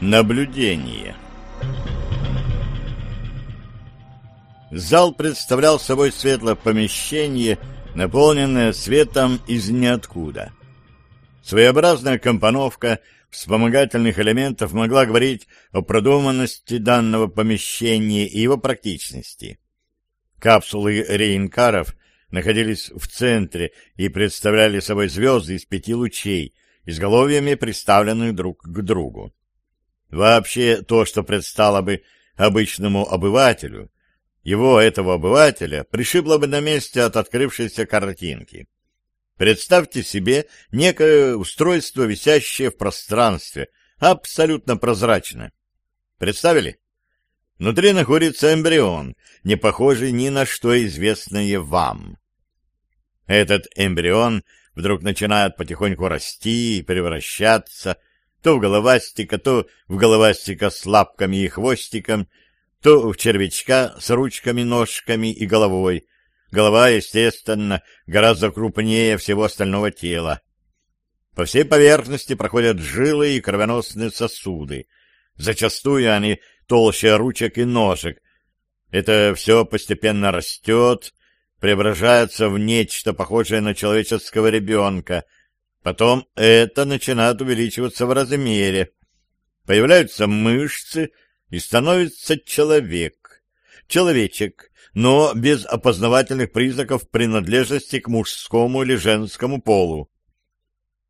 Наблюдение Зал представлял собой светлое помещение, наполненное светом из ниоткуда. Своеобразная компоновка вспомогательных элементов могла говорить о продуманности данного помещения и его практичности. Капсулы рейнкаров находились в центре и представляли собой звезды из пяти лучей, изголовьями приставленных друг к другу. Вообще, то, что предстало бы обычному обывателю, его, этого обывателя, пришибло бы на месте от открывшейся картинки. Представьте себе некое устройство, висящее в пространстве, абсолютно прозрачное. Представили? Внутри находится эмбрион, не похожий ни на что известное вам. Этот эмбрион вдруг начинает потихоньку расти и превращаться то в головастика, то в головастика с лапками и хвостиком, то в червячка с ручками, ножками и головой. Голова, естественно, гораздо крупнее всего остального тела. По всей поверхности проходят жилы и кровеносные сосуды. Зачастую они толще ручек и ножек. Это все постепенно растет, преображается в нечто похожее на человеческого ребенка — Потом это начинает увеличиваться в размере. Появляются мышцы, и становится человек. Человечек, но без опознавательных признаков принадлежности к мужскому или женскому полу.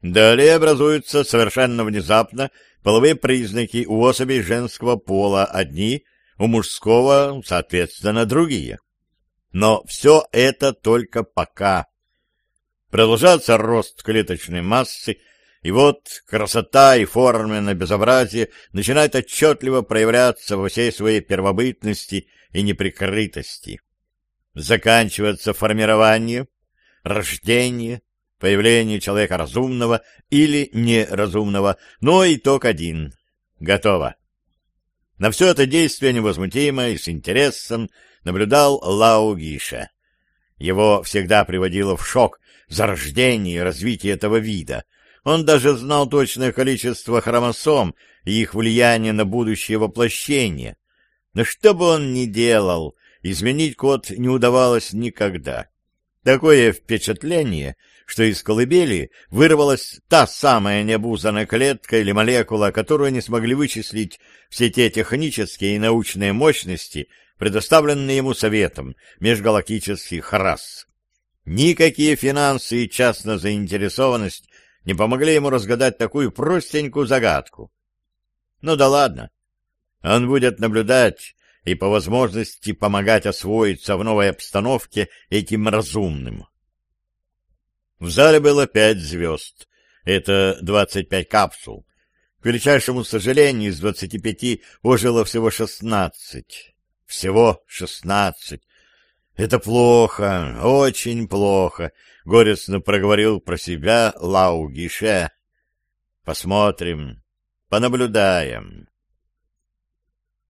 Далее образуются совершенно внезапно половые признаки у особей женского пола одни, у мужского, соответственно, другие. Но все это только пока. Продолжается рост клеточной массы, и вот красота и форменное безобразие начинают отчетливо проявляться во всей своей первобытности и неприкрытости. Заканчивается формирование, рождение, появление человека разумного или неразумного, но итог один — готово. На все это действие невозмутимо и с интересом наблюдал Лао Гиша. Его всегда приводило в шок зарождение и развитие этого вида. Он даже знал точное количество хромосом и их влияние на будущее воплощение. Но что бы он ни делал, изменить код не удавалось никогда. Такое впечатление, что из колыбели вырвалась та самая необузанная клетка или молекула, которую не смогли вычислить все те технические и научные мощности, предоставленные ему Советом межгалактических рас. Никакие финансы и частная заинтересованность не помогли ему разгадать такую простенькую загадку. Ну да ладно. Он будет наблюдать и по возможности помогать освоиться в новой обстановке этим разумным. В зале было пять звезд. Это двадцать пять капсул. К величайшему сожалению, из двадцати пяти ожило всего шестнадцать. Всего шестнадцать. Это плохо, очень плохо, — горестно проговорил про себя Лау Гише. Посмотрим, понаблюдаем.